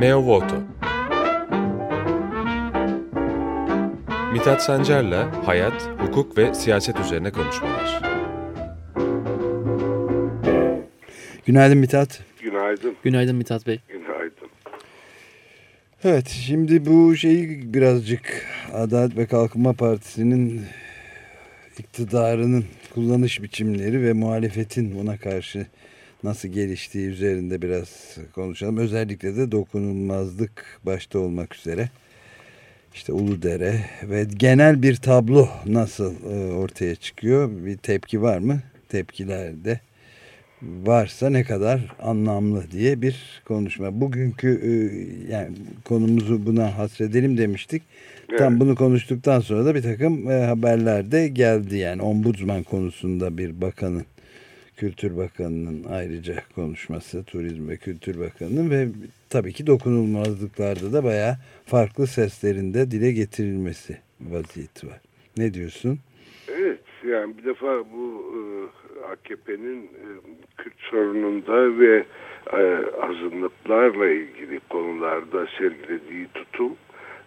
Meo Voto Mithat Sancar'la hayat, hukuk ve siyaset üzerine konuşmalar. Günaydın Mithat. Günaydın. Günaydın Mithat Bey. Günaydın. Evet şimdi bu şeyi birazcık Adalet ve Kalkınma Partisi'nin iktidarının kullanış biçimleri ve muhalefetin buna karşı nasıl geliştiği üzerinde biraz konuşalım. Özellikle de dokunulmazlık başta olmak üzere. İşte Uludere ve genel bir tablo nasıl e, ortaya çıkıyor? Bir tepki var mı? Tepkilerde varsa ne kadar anlamlı diye bir konuşma. Bugünkü e, yani konumuzu buna hasredelim demiştik. Evet. Tam bunu konuştuktan sonra da bir takım e, haberler de geldi. Yani ombudsman konusunda bir bakanın Kültür Bakanı'nın ayrıca konuşması, Turizm ve Kültür Bakanı'nın ve tabii ki dokunulmazlıklarda da bayağı farklı seslerinde dile getirilmesi vaziyeti var. Ne diyorsun? Evet, yani bir defa bu e, AKP'nin e, Kürt sorununda ve e, azınlıklarla ilgili konularda sergilediği tutum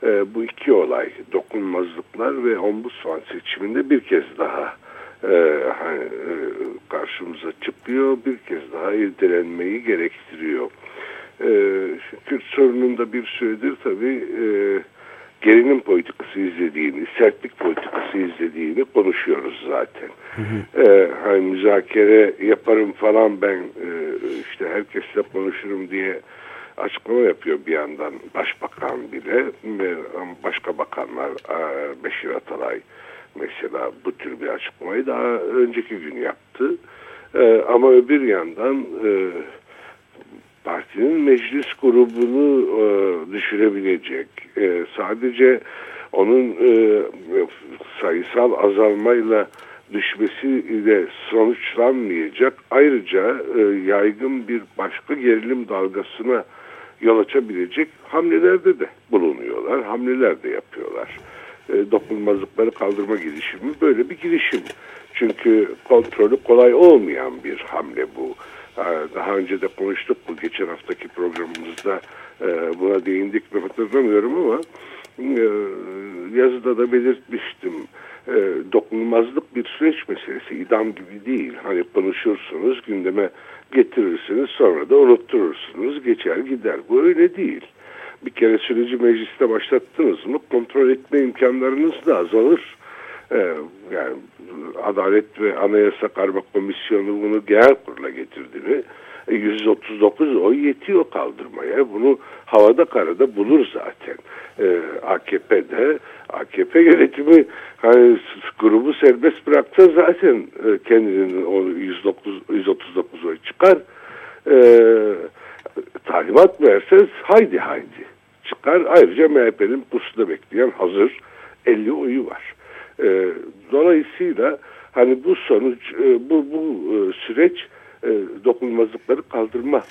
e, bu iki olay, dokunmazlıklar ve ombudsman seçiminde bir kez daha e, hani, e, karşımıza çıkıyor. Bir kez daha irdelenmeyi gerektiriyor. E, Kürt sorununda bir süredir tabii e, gerilim politikası izlediğini, sertlik politikası izlediğini konuşuyoruz zaten. Hı hı. Ee, hani müzakere yaparım falan ben e, işte herkesle konuşurum diye açıklama yapıyor bir yandan başbakan bile başka bakanlar e, Beşir Atalay mesela bu tür bir açıklamayı daha önceki gün yaptı. E, ama öbür yandan e, partinin meclis grubunu e, düşürebilecek e, sadece onun e, sayısal azalmayla düşmesiyle sonuçlanmayacak ayrıca e, yaygın bir başka gerilim dalgasına yol açabilecek hamlelerde de bulunuyorlar, hamleler de yapıyorlar. E, dokunmazlıkları kaldırma girişimi böyle bir girişim. Çünkü kontrolü kolay olmayan bir hamle bu. Daha önce de konuştuk bu geçen haftaki programımızda e, buna değindik mi hatırlamıyorum ama e, yazıda da belirtmiştim. E, dokunulmazlık bir süreç meselesi, idam gibi değil. Hani konuşursunuz, gündeme getirirsiniz, sonra da unutturursunuz, geçer gider. Bu öyle değil. Bir kere süreci mecliste başlattınız mı kontrol etme imkanlarınız da azalır. Ee, yani Adalet ve Anayasa Karma Komisyonu bunu genel kurula getirdi mi 139 e, oy yetiyor kaldırmaya. Bunu havada karada bulur zaten. Ee, AKP'de AKP yönetimi hani grubu serbest bıraksa zaten e, kendinin o 109, 139 oy çıkar. Ee, talimat verseniz haydi haydi çıkar. Ayrıca MHP'nin pusuda bekleyen hazır 50 oyu var. E, dolayısıyla hani bu sonuç, e, bu, bu e, süreç e, dokunulmazlıkları kaldırma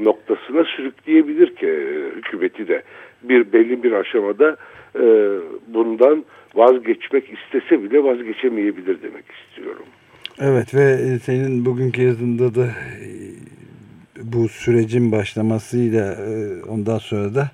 noktasına sürükleyebilir ki e, hükümeti de bir belli bir aşamada e, bundan vazgeçmek istese bile vazgeçemeyebilir demek istiyorum. Evet ve senin bugünkü yazında da e, bu sürecin başlamasıyla e, ondan sonra da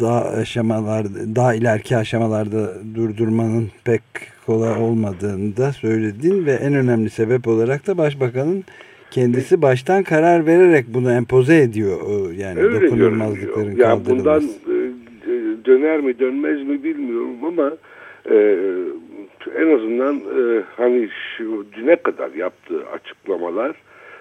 daha aşamalar daha ileriki aşamalarda durdurmanın pek kolay olmadığını da söyledin ve en önemli sebep olarak da başbakanın kendisi baştan karar vererek bunu empoze ediyor yani Öyle dokunulmazlıkların yani bundan e, e, döner mi dönmez mi bilmiyorum ama e, en azından e, hani şu düne kadar yaptığı açıklamalar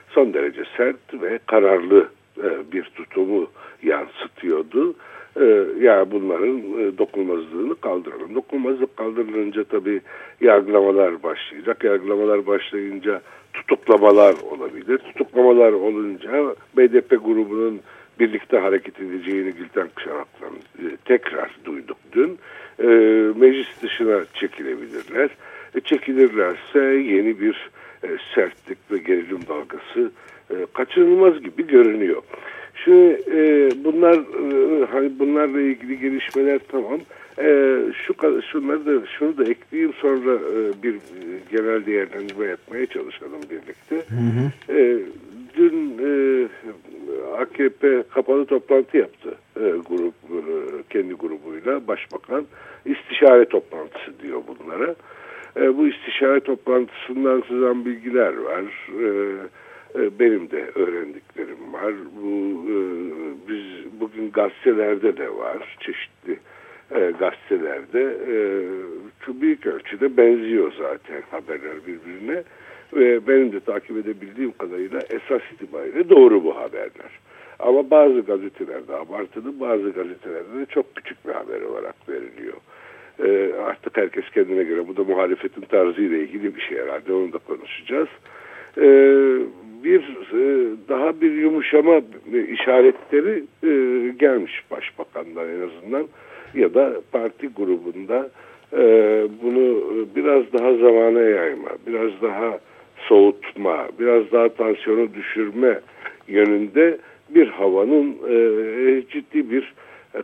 son derece sert ve kararlı e, bir tutumu yansıtıyordu. E, ya bunların e, dokunulmazlığını kaldıralım. Dokunulmazlık kaldırılınca tabii yargılamalar başlayacak. Yargılamalar başlayınca tutuklamalar olabilir. Tutuklamalar olunca BDP grubunun birlikte hareket edeceğini Gülten Kuşanak'tan tekrar duyduk dün. meclis dışına çekilebilirler. çekilirlerse yeni bir sertlik ve gerilim dalgası e, kaçınılmaz gibi görünüyor. Şimdi e, bunlar e, hani bunlarla ilgili gelişmeler tamam. E, şu şunları da şunu da ekleyeyim sonra e, bir genel değerlendirme yapmaya çalışalım birlikte. Hı hı. E, dün e, AKP kapalı toplantı yaptı e, grup e, kendi grubuyla başbakan istişare toplantısı diyor bunlara. E, bu istişare toplantısından sızan bilgiler var. E, e, benim de öğrendiklerim var. Bu e, biz bugün gazetelerde de var çeşitli e, gazetelerde e, şu büyük ölçüde benziyor zaten haberler birbirine ve benim de takip edebildiğim kadarıyla esas itibariyle doğru bu haberler. Ama bazı gazetelerde abartılı, bazı gazetelerde de çok küçük bir haber olarak veriliyor. E, artık herkes kendine göre, bu da muhalefetin tarzıyla ilgili bir şey herhalde, onu da konuşacağız. E, bir e, daha bir yumuşama işaretleri e, gelmiş başbakandan en azından ya da parti grubunda e, bunu biraz daha zamana yayma, biraz daha soğutma, biraz daha tansiyonu düşürme yönünde bir havanın e, ciddi bir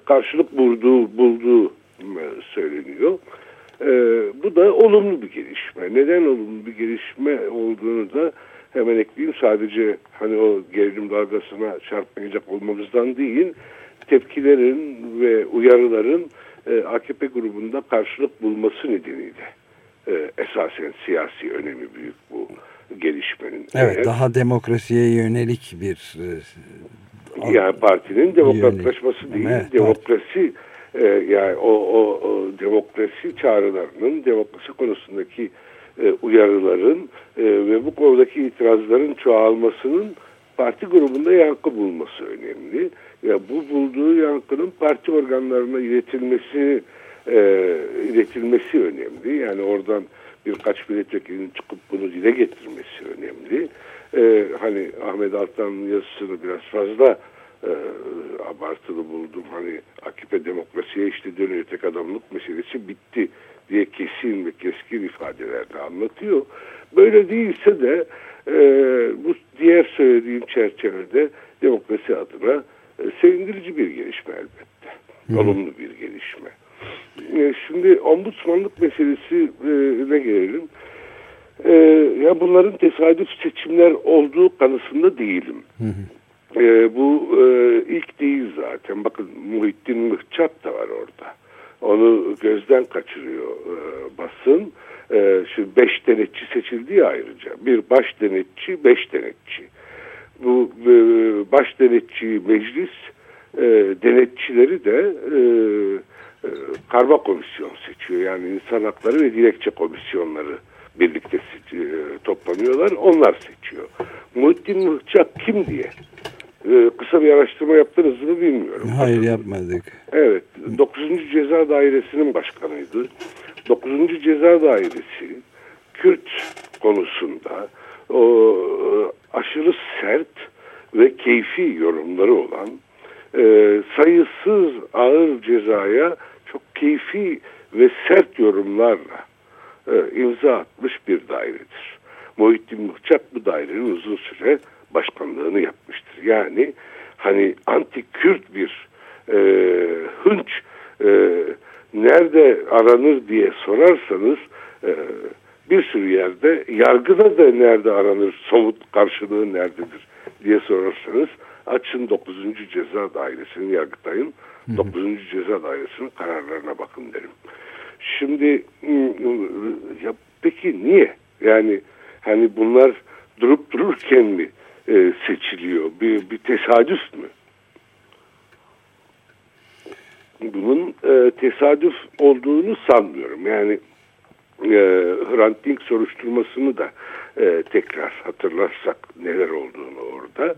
karşılık bulduğu, bulduğu söyleniyor. E, bu da olumlu bir gelişme. Neden olumlu bir gelişme olduğunu da hemen ekleyeyim. Sadece hani o gerilim dalgasına çarpmayacak olmamızdan değil, tepkilerin ve uyarıların e, AKP grubunda karşılık bulması nedeniyle e, esasen siyasi önemi büyük bu gelişmenin. Evet Eğer, daha demokrasiye yönelik bir e, yani partinin demokratlaşması değil evet, demokrasi e, yani o, o, o demokrasi çağrılarının demokrasi konusundaki e, uyarıların e, ve bu konudaki itirazların çoğalmasının parti grubunda yankı bulması önemli. Ya bu bulduğu yankının parti organlarına iletilmesi e, iletilmesi önemli. Yani oradan birkaç milletvekilinin çıkıp bunu dile getirmesi önemli. E, hani Ahmet Altan'ın yazısını biraz fazla e, abartılı buldum. Hani AKP demokrasiye işte dönüyor tek adamlık meselesi bitti diye kesin ve keskin ifadelerle anlatıyor. Böyle değilse de e, bu diğer söylediğim çerçevede demokrasi adına e, sevindirici bir gelişme elbette. Hı. Olumlu bir gelişme. E, şimdi ombudsmanlık meselesine gelelim. E, ya bunların tesadüf seçimler olduğu kanısında değilim. Hı hı. E, bu e, ilk değil zaten. Bakın Muhittin Mıhçat da var orada. Onu gözden kaçırıyor e, basın. E, şu beş denetçi seçildi ya ayrıca. Bir baş denetçi, beş denetçi. Bu e, baş denetçi meclis e, denetçileri de e, e, karma komisyon seçiyor. Yani insan hakları ve dilekçe komisyonları birlikte e, toplanıyorlar. Onlar seçiyor. Muhittin Mıhçak kim diye ee, kısa bir araştırma yaptınız mı bilmiyorum. Hayır yapmadık. Evet. 9. Ceza Dairesi'nin başkanıydı. 9. Ceza Dairesi Kürt konusunda o aşırı sert ve keyfi yorumları olan e, sayısız ağır cezaya çok keyfi ve sert yorumlarla e, imza atmış bir dairedir. Muhittin Mıhçak bu dairenin uzun süre başkanlığını yapmıştır. Yani hani anti-Kürt bir e, hınç e, nerede aranır diye sorarsanız e, bir sürü yerde yargıda da nerede aranır somut karşılığı nerededir diye sorarsanız açın 9. Ceza Dairesi'nin Yargıtay'ın 9. Ceza Dairesi'nin kararlarına bakın derim. Şimdi ya peki niye? Yani hani bunlar durup dururken mi e, seçiliyor? Bir, bir tesadüf mü? Bunun e, tesadüf olduğunu sanmıyorum. Yani e, Hrant Dink soruşturmasını da e, tekrar hatırlarsak neler olduğunu orada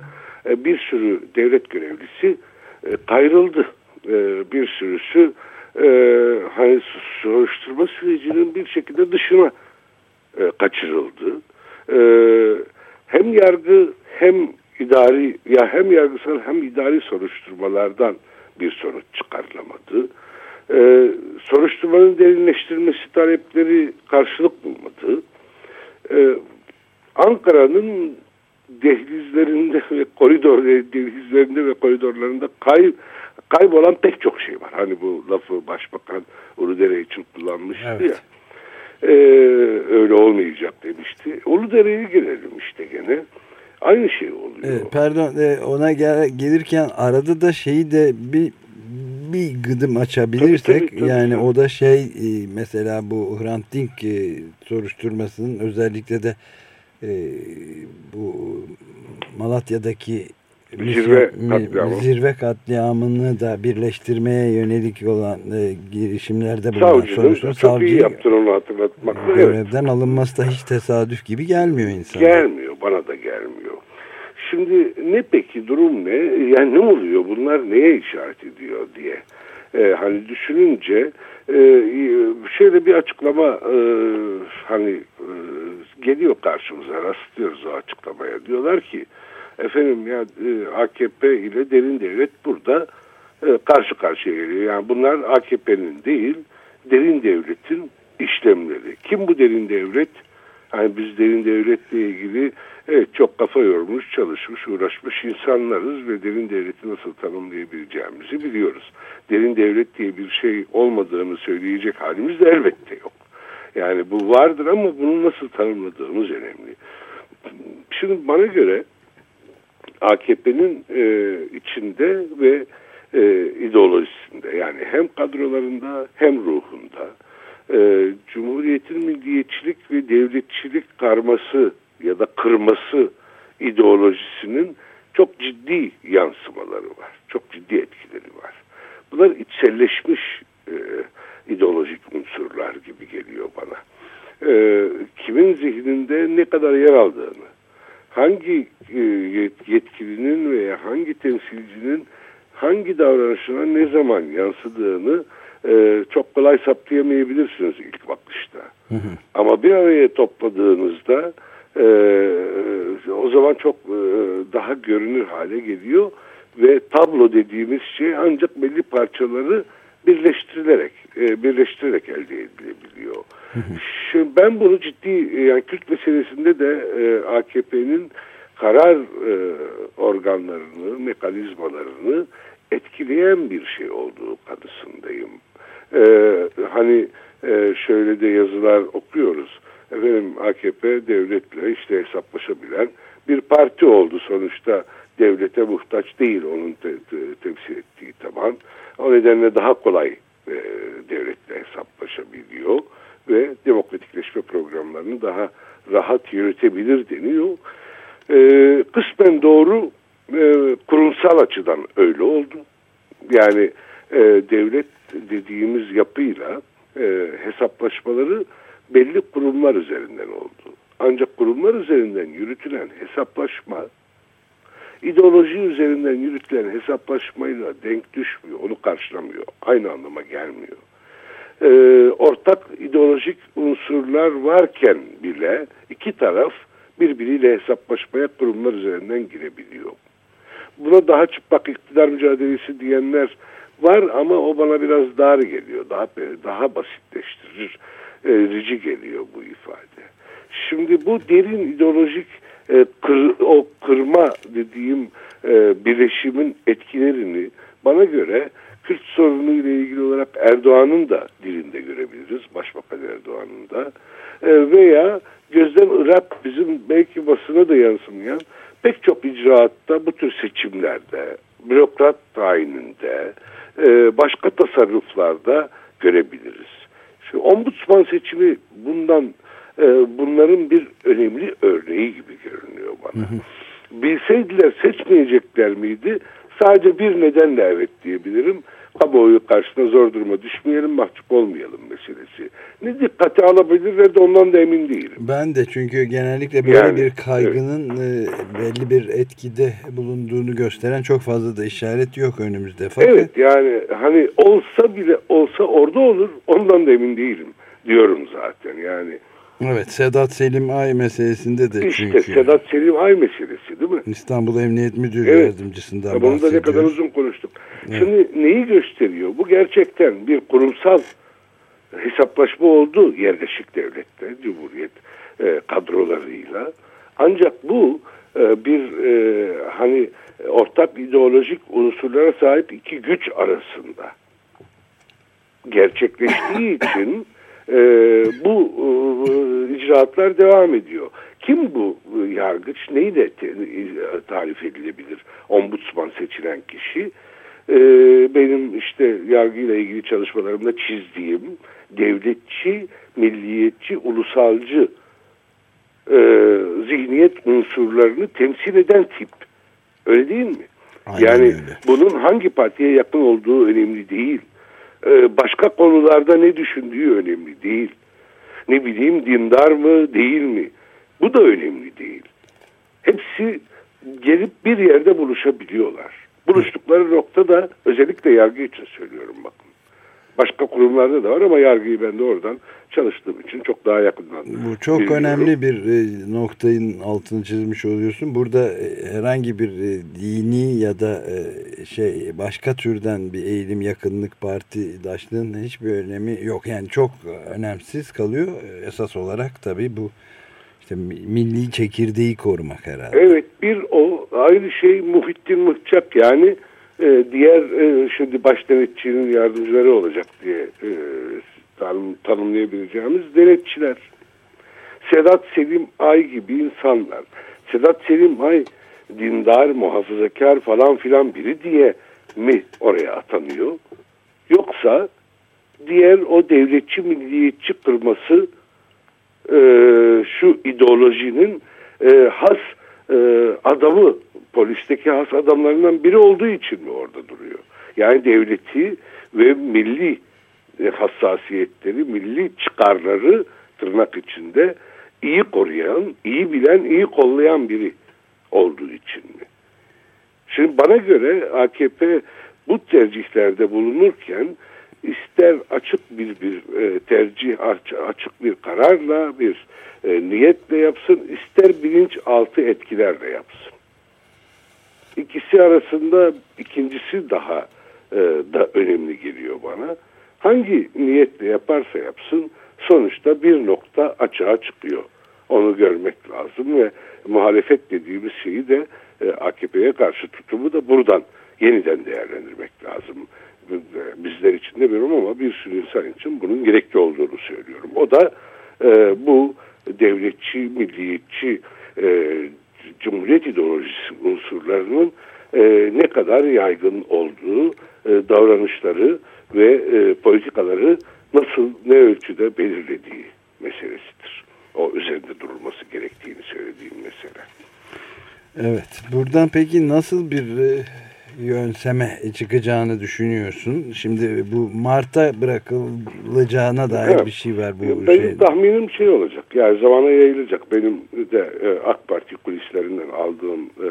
e, bir sürü devlet görevlisi e, kayrıldı. E, bir sürüsü e, hani soruşturma sürecinin bir şekilde dışına e, kaçırıldı. E, hem yargı hem idari ya hem yargısal hem idari soruşturmalardan bir sonuç çıkarılamadı. Ee, soruşturmanın derinleştirilmesi talepleri karşılık bulmadı. Ee, Ankara'nın dehlizlerinde ve koridor dehlizlerinde ve koridorlarında kay, kaybolan pek çok şey var. Hani bu lafı Başbakan Uludere için kullanmıştı evet. ya. Ee, öyle olmayacak demişti. Uludere'ye girelim işte gene. Aynı şey oluyor. Evet, pardon e, ona gel gelirken arada da şeyi de bir bir gıdım açabilirsek Tabii, tabii, tabii. yani o da şey e, mesela bu Hrant Dink e, soruşturmasının özellikle de e, bu Malatya'daki Zirve katliamı. zirve katliamını da birleştirmeye yönelik olan e, girişimlerde bulunan Savcının soruşturma çok iyi savcı yaptın onu hatırlatmak. Evet. görevden alınması da hiç tesadüf gibi gelmiyor insana. Gelmiyor. Bana da gelmiyor. Şimdi ne peki durum ne? Yani ne oluyor? Bunlar neye işaret ediyor diye. Ee, hani düşününce e, şöyle bir açıklama e, hani e, geliyor karşımıza rastlıyoruz o açıklamaya. Diyorlar ki efendim ya e, AKP ile derin devlet burada e, karşı karşıya geliyor. Yani bunlar AKP'nin değil derin devletin işlemleri. Kim bu derin devlet? Yani biz derin devletle ilgili evet, çok kafa yormuş, çalışmış, uğraşmış insanlarız ve derin devleti nasıl tanımlayabileceğimizi biliyoruz. Derin devlet diye bir şey olmadığını söyleyecek halimiz de elbette yok. Yani bu vardır ama bunu nasıl tanımladığımız önemli. Şimdi bana göre AKP'nin e, içinde ve e, ideolojisinde yani hem kadrolarında hem ruhunda e, Cumhuriyet'in milliyetçilik ve devletçilik karması ya da kırması ideolojisinin çok ciddi yansımaları var. Çok ciddi etkileri var. Bunlar içselleşmiş e, ideolojik unsurlar gibi geliyor bana. E, kimin zihninde ne kadar yer aldığını, hangi e, yet- yetkilinin veya hangi temsilcinin hangi davranışına ne zaman yansıdığını e, çok kolay saptayamayabilirsiniz ilk bakışta. Ama bir araya topladığınızda e, o zaman çok e, daha görünür hale geliyor ve tablo dediğimiz şey ancak belli parçaları birleştirilerek e, birleştirerek elde edilebiliyor. Şimdi ben bunu ciddi e, yani Kürt meselesinde de e, AKP'nin karar e, organlarını, mekanizmalarını etkileyen bir şey olduğu kanısındayım. E, hani e, şöyle de yazılar okuyoruz. Efendim AKP devletle işte hesaplaşabilen bir parti oldu sonuçta devlete muhtaç değil onun te- te- temsil ettiği taban. O nedenle daha kolay e, devletle hesaplaşabiliyor ve demokratikleşme programlarını daha rahat yürütebilir deniyor. E, kısmen doğru e, kurumsal açıdan öyle oldu. Yani e, devlet dediğimiz yapıyla e, hesaplaşmaları belli kurumlar üzerinden oldu. Ancak kurumlar üzerinden yürütülen hesaplaşma ideoloji üzerinden yürütülen hesaplaşmayla denk düşmüyor, onu karşılamıyor. Aynı anlama gelmiyor. Ee, ortak ideolojik unsurlar varken bile iki taraf birbiriyle hesaplaşmaya kurumlar üzerinden girebiliyor. Buna daha çıplak iktidar mücadelesi diyenler var ama o bana biraz dar geliyor. Daha daha basitleştirir, e, rici geliyor bu ifade. Şimdi bu derin ideolojik e, kır, o kırma dediğim e, birleşimin etkilerini bana göre Kürt sorunu ile ilgili olarak Erdoğan'ın da dilinde görebiliriz. Başbakan Erdoğan'ın da. E, veya gözden ırak bizim belki basına da yansımayan pek çok icraatta bu tür seçimlerde, bürokrat tayininde, e, başka tasarruflarda görebiliriz. Şu ombudsman seçimi bundan e, bunların bir önemli örneği gibi görünüyor bana. Bilseydiler seçmeyecekler miydi? Sadece bir nedenle evet diyebilirim. Kamuoyu karşısında zor duruma düşmeyelim, mahcup olmayalım meselesi. Ne dikkate alabilirler de ondan da emin değilim. Ben de çünkü genellikle böyle Yani, bir kaygının e, belli bir etkide bulunduğunu gösteren çok fazla da işaret yok önümüzde. Fakat Evet yani hani olsa bile olsa orada olur ondan da emin değilim diyorum zaten yani. Evet Sedat Selim Ay meselesinde de İşte çünkü Sedat Selim Ay meselesi değil mi? İstanbul Emniyet Müdürü Evet. Yardımcısından Ya bunu da ne kadar uzun konuştuk. Şimdi neyi gösteriyor? Bu gerçekten bir kurumsal hesaplaşma oldu yerleşik devlette, Cumhuriyet e, kadrolarıyla. Ancak bu e, bir e, hani ortak ideolojik unsurlara sahip iki güç arasında gerçekleştiği için e, bu e, icraatlar devam ediyor. Kim bu yargıç? Neyle tarif edilebilir? Ombudsman seçilen kişi. Ee, benim işte yargıyla ilgili çalışmalarımda çizdiğim devletçi, milliyetçi, ulusalcı e, zihniyet unsurlarını temsil eden tip. Öyle değil mi? Aynen yani öyle. bunun hangi partiye yakın olduğu önemli değil. Ee, başka konularda ne düşündüğü önemli değil. Ne bileyim dindar mı değil mi? Bu da önemli değil. Hepsi gelip bir yerde buluşabiliyorlar. Buluştukları nokta da özellikle yargı için söylüyorum. Başka kurumlarda da var ama yargıyı ben de oradan çalıştığım için çok daha yakından Bu çok biliyorum. önemli bir e, noktayın altını çizmiş oluyorsun. Burada e, herhangi bir e, dini ya da şey başka türden bir eğilim yakınlık partidaşlığın hiçbir önemi yok. Yani çok önemsiz kalıyor. Esas olarak tabii bu işte milli çekirdeği korumak herhalde. Evet bir o aynı şey Muhittin Mıhçak yani e, diğer e, şimdi baş denetçinin yardımcıları olacak diye e, tanım, tanımlayabileceğimiz denetçiler. Sedat Selim Ay gibi insanlar. Sedat Selim Ay dindar, muhafazakar falan filan biri diye mi oraya atanıyor? Yoksa diğer o devletçi milliyetçi kırması e, şu ideolojinin e, has e, adamı polisteki has adamlarından biri olduğu için mi orada duruyor? Yani devleti ve milli hassasiyetleri, milli çıkarları tırnak içinde iyi koruyan, iyi bilen, iyi kollayan biri olduğu için mi? Şimdi bana göre AKP bu tercihlerde bulunurken ister açık bir bir e, tercih açık bir kararla bir e, niyetle yapsın ister bilinçaltı etkilerle yapsın. İkisi arasında ikincisi daha e, da önemli geliyor bana. Hangi niyetle yaparsa yapsın sonuçta bir nokta açığa çıkıyor. Onu görmek lazım ve muhalefet dediğimiz şeyi de e, AKP'ye karşı tutumu da buradan yeniden değerlendirmek lazım. Bizler için de biliyorum ama bir sürü insan için bunun gerekli olduğunu söylüyorum. O da e, bu devletçi, milliyetçi, e, cumhuriyet ideolojisi unsurlarının e, ne kadar yaygın olduğu e, davranışları ve e, politikaları nasıl ne ölçüde belirlediği meselesidir. O üzerinde durulması gerektiğini söylediğim mesele. Evet. Buradan peki nasıl bir e, yönseme çıkacağını düşünüyorsun? Şimdi bu Mart'a bırakılacağına dair evet. bir şey var bu Benim şey. tahminim şey olacak. Yani zamana yayılacak. Benim de e, AK Parti kulislerinden aldığım e,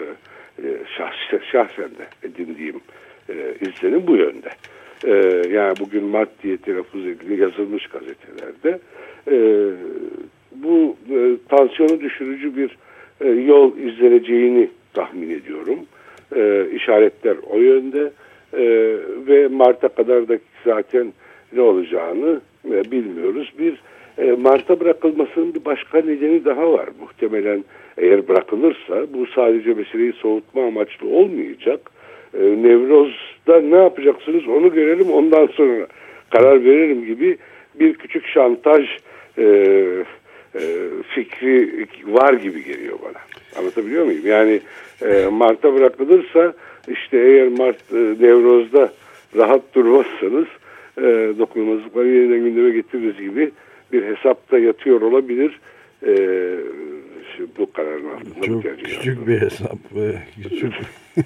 e, şahs, şahsen de edindiğim e, izlenim bu yönde. E, yani bugün Mart diye telaffuz ediliyor yazılmış gazetelerde. E, bu e, tansiyonu düşürücü bir e, yol izleneceğini tahmin ediyorum e, işaretler o yönde e, ve Mart'a kadar da zaten ne olacağını e, bilmiyoruz. Bir e, Mart'a bırakılmasının bir başka nedeni daha var. Muhtemelen eğer bırakılırsa bu sadece meseleyi soğutma amaçlı olmayacak. E, Nevroz'da ne yapacaksınız onu görelim ondan sonra karar veririm gibi bir küçük şantaj e, e, fikri var gibi geliyor bana. Anlatabiliyor muyum? Yani e, Mart'a bırakılırsa işte eğer Mart e, Nevroz'da rahat durmazsanız e, dokunulmazlıkları yeniden gündeme getiririz gibi bir hesapta yatıyor olabilir. E, bu kararın altında Çok küçük bir hesap. Küçük.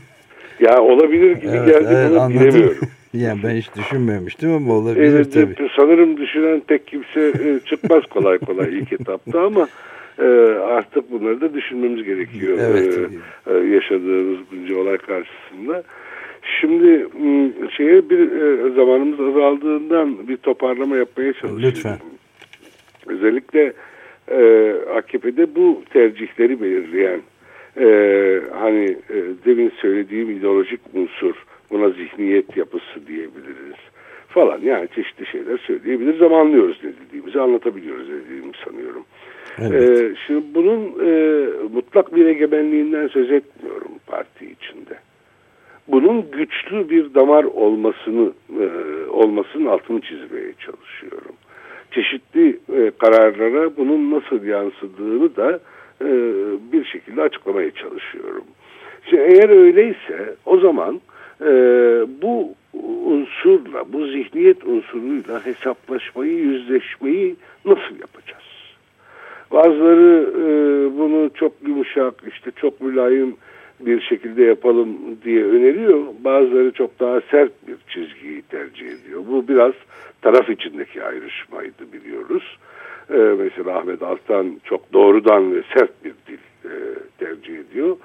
ya olabilir gibi evet, geldi evet, bunu bilemiyorum. Yani ben hiç düşünmemiştim ama olabilir e, tabii. Sanırım düşünen pek kimse e, çıkmaz kolay kolay ilk etapta ama e, artık bunları da düşünmemiz gerekiyor. Evet. E, e, yaşadığımız bunca olay karşısında. Şimdi şeye bir e, zamanımız azaldığından bir toparlama yapmaya çalışıyorum. Lütfen. Özellikle e, AKP'de bu tercihleri belirleyen e, hani e, demin söylediğim ideolojik unsur buna zihniyet yapısı diyebiliriz falan yani çeşitli şeyler söyleyebiliriz ama anlıyoruz ne dediğimizi anlatabiliyoruz dediğimi sanıyorum. Evet. Ee, şimdi bunun e, mutlak bir egemenliğinden söz etmiyorum parti içinde. Bunun güçlü bir damar olmasını e, olmasının altını çizmeye çalışıyorum. Çeşitli e, kararlara bunun nasıl yansıdığını da e, bir şekilde açıklamaya çalışıyorum. Şimdi eğer öyleyse o zaman e, bu unsurla, bu zihniyet unsuruyla hesaplaşmayı, yüzleşmeyi nasıl yapacağız? Bazıları e, bunu çok yumuşak, işte çok mülayim bir şekilde yapalım diye öneriyor. Bazıları çok daha sert bir çizgiyi tercih ediyor. Bu biraz taraf içindeki ayrışmaydı biliyoruz. E, mesela Ahmet Altan çok doğrudan ve sert bir dil e, tercih ediyor.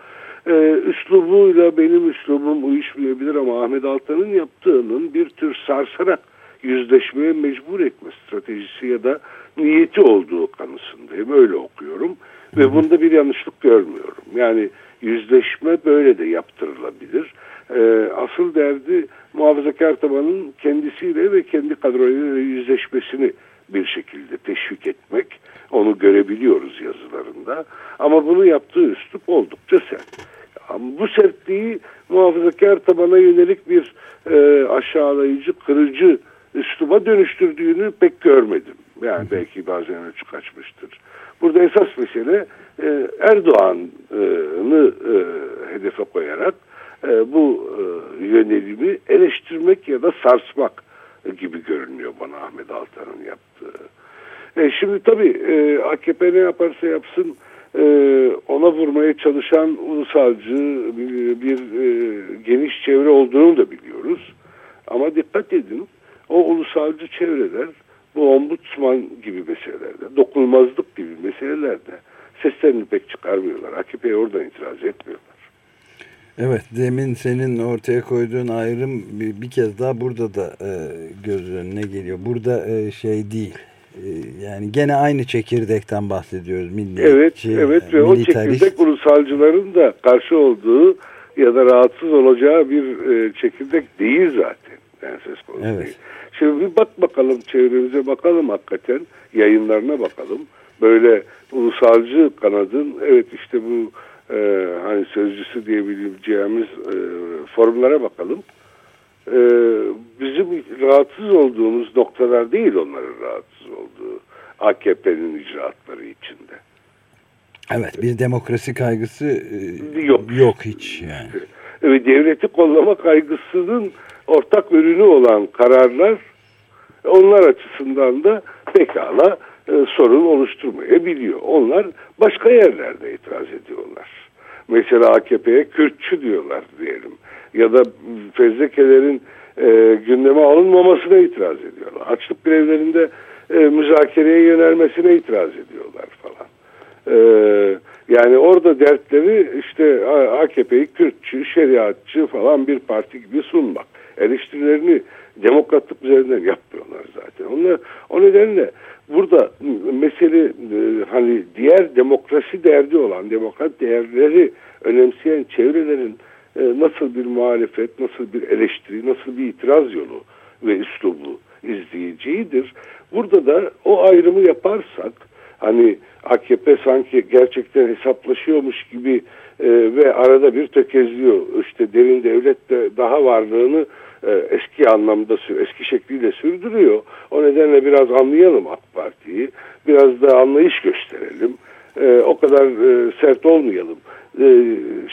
E, üslubuyla benim üslubum uyuşmayabilir ama Ahmet Altan'ın yaptığının bir tür sarsarak yüzleşmeye mecbur etme stratejisi ya da niyeti olduğu kanısındayım. Öyle okuyorum ve bunda bir yanlışlık görmüyorum. Yani yüzleşme böyle de yaptırılabilir. Ee, asıl derdi muhafazakar tabanın kendisiyle ve kendi kadroyla yüzleşmesini bir şekilde teşvik etmek. Onu görebiliyoruz yazılarında. Ama bunu yaptığı üslup oldukça sert. Bu sertliği muhafazakar tabana yönelik bir e, aşağılayıcı, kırıcı üsluba dönüştürdüğünü pek görmedim. Yani belki bazen açık açmıştır. Burada esas mesele e, Erdoğan'ı e, hedefe koyarak e, bu e, yönelimi eleştirmek ya da sarsmak gibi görünüyor bana Ahmet Altan'ın yaptığı. E, şimdi tabii e, AKP ne yaparsa yapsın ona vurmaya çalışan ulusalcı bir, bir e, geniş çevre olduğunu da biliyoruz. Ama dikkat edin o ulusalcı çevreler bu ombudsman gibi meselelerde, dokunulmazlık gibi meselelerde seslerini pek çıkarmıyorlar. AKP'ye oradan itiraz etmiyorlar. Evet demin senin ortaya koyduğun ayrım bir, bir kez daha burada da e, göz önüne geliyor. Burada e, şey değil. E, yani gene aynı çekirdekten bahsediyoruz. Milliyetçi, evet, evet ve o çekirdek ulusalcıların da karşı olduğu ya da rahatsız olacağı bir e, çekirdek değil zaten. Yani söz konusu evet. değil. Şimdi bir bak bakalım çevremize bakalım hakikaten yayınlarına bakalım. Böyle ulusalcı kanadın evet işte bu e, hani sözcüsü diyebileceğimiz e, forumlara bakalım. E, bizim rahatsız olduğumuz noktalar değil onların rahatsız olduğu AKP'nin icraatları içinde. Evet bir demokrasi kaygısı e, yok, yok hiç yani. Evet devleti kollama kaygısının ortak ürünü olan kararlar onlar açısından da pekala e, sorun oluşturmayabiliyor. Onlar başka yerlerde itiraz ediyorlar. Mesela AKP'ye Kürtçü diyorlar diyelim. Ya da fezlekelerin e, gündeme alınmamasına itiraz ediyorlar. Açlık grevlerinde e, müzakereye yönelmesine itiraz ediyorlar falan. E, yani orada dertleri işte AKP'yi Kürtçü, şeriatçı falan bir parti gibi sunmak. Eleştirilerini demokratlık üzerinden yapmıyorlar zaten. Onlar, o nedenle burada mesele e, hani diğer demokrasi derdi olan demokrat değerleri önemseyen çevrelerin e, nasıl bir muhalefet, nasıl bir eleştiri, nasıl bir itiraz yolu ve üslubu izleyeceğidir. Burada da o ayrımı yaparsak hani AKP sanki gerçekten hesaplaşıyormuş gibi e, ve arada bir tökezliyor. İşte derin devlet de daha varlığını e, eski anlamda eski şekliyle sürdürüyor. O nedenle biraz anlayalım AK Parti'yi. Biraz da anlayış gösterelim. E, o kadar e, sert olmayalım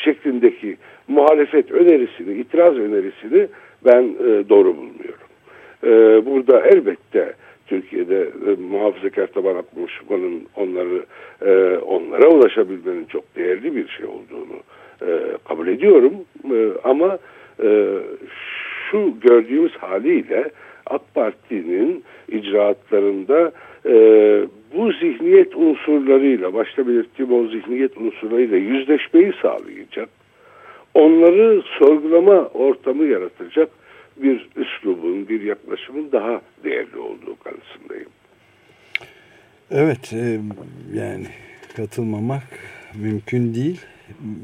şeklindeki muhalefet önerisini, itiraz önerisini ben doğru bulmuyorum. burada elbette Türkiye'de e, muhafazakar taban konuşmanın onları e, onlara ulaşabilmenin çok değerli bir şey olduğunu e, kabul ediyorum. E, ama e, şu gördüğümüz haliyle AK Parti'nin icraatlarında e, bu zihniyet unsurlarıyla, başta belirttiğim o zihniyet unsurlarıyla yüzleşmeyi sağlayacak, onları sorgulama ortamı yaratacak bir üslubun, bir yaklaşımın daha değerli olduğu kanısındayım. Evet, e, yani katılmamak mümkün değil.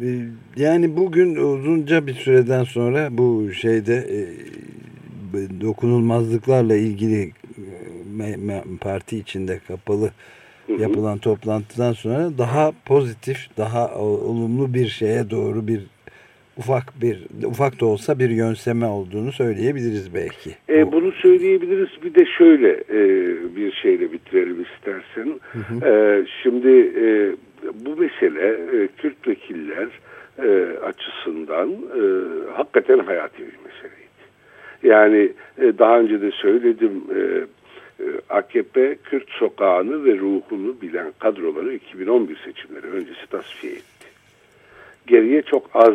E, yani bugün uzunca bir süreden sonra bu şeyde e, dokunulmazlıklarla ilgili parti içinde kapalı yapılan toplantıdan sonra daha pozitif, daha olumlu bir şeye doğru bir ufak bir ufak da olsa bir yönseme olduğunu söyleyebiliriz belki. E, bunu söyleyebiliriz. Bir de şöyle e, bir şeyle bitirelim istersen. Hı hı. E, şimdi e, bu mesele e, Kürt vekiller e, açısından e, hakikaten hayati bir meseleydi. Yani e, daha önce de söyledim e, e AKP Kürt sokağını ve ruhunu bilen kadroları 2011 seçimleri öncesi tasfiye etti. Geriye çok az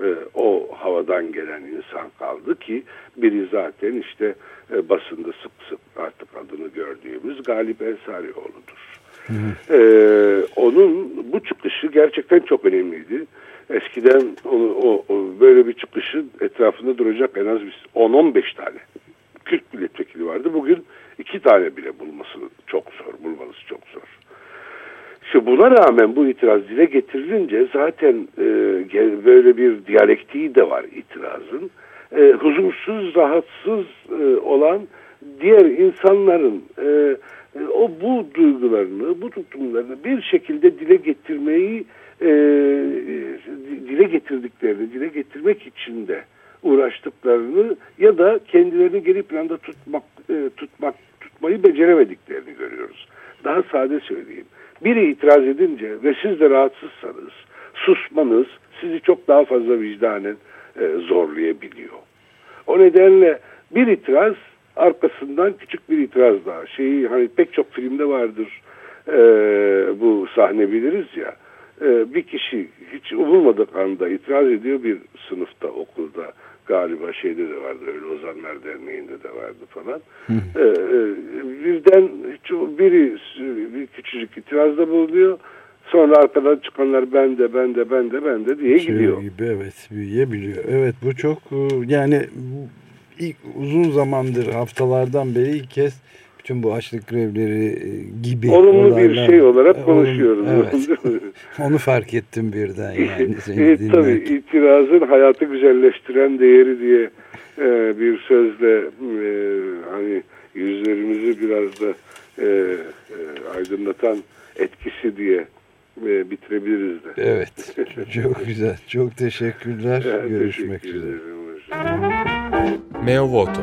e, o havadan gelen insan kaldı ki biri zaten işte e, basında sık sık artık adını gördüğümüz Galip Ensarioğlu'dur. Hı hı. E, onun bu çıkışı gerçekten çok önemliydi. Eskiden onu, o, o, böyle bir çıkışın etrafında duracak en az 10-15 tane Kürt milletvekili vardı. Bugün iki tane bile bulması çok zor, bulması çok zor. İşte buna rağmen bu itiraz dile getirilince zaten e, böyle bir diyalektiği de var itirazın. E, huzursuz, rahatsız e, olan diğer insanların e, e o bu duygularını, bu tutumlarını bir şekilde dile getirmeyi e, dile getirdiklerini, dile getirmek için de uğraştıklarını ya da kendilerini geri planda tutmak, e, tutmak tutmayı beceremediklerini görüyoruz. Daha sade söyleyeyim. Biri itiraz edince ve siz de rahatsızsanız susmanız sizi çok daha fazla vicdanen e, zorlayabiliyor. O nedenle bir itiraz arkasından küçük bir itiraz daha. Şeyi hani pek çok filmde vardır e, bu sahne biliriz ya. E, bir kişi hiç umulmadık anda itiraz ediyor bir sınıfta okulda galiba şeyde de vardı öyle Ozanlar Derneği'nde de vardı falan. Ee, e, birden biri bir küçücük itirazda bulunuyor. Sonra arkadan çıkanlar ben de ben de ben de ben de diye şey gidiyor. Gibi, evet büyüyebiliyor. Evet bu çok e, yani ilk uzun zamandır haftalardan beri ilk kez bütün bu açlık grevleri e, gibi olumlu olaylar, bir şey olarak konuşuyoruz. Evet. Onu fark ettim birden yani. e, tabii itirazın hayatı güzelleştiren değeri diye e, bir sözle e, hani yüzlerimizi biraz da e, e, aydınlatan etkisi diye e, bitirebiliriz de. Evet. çok güzel. Çok teşekkürler. Evet, Görüşmek teşekkür üzere. Meo Voto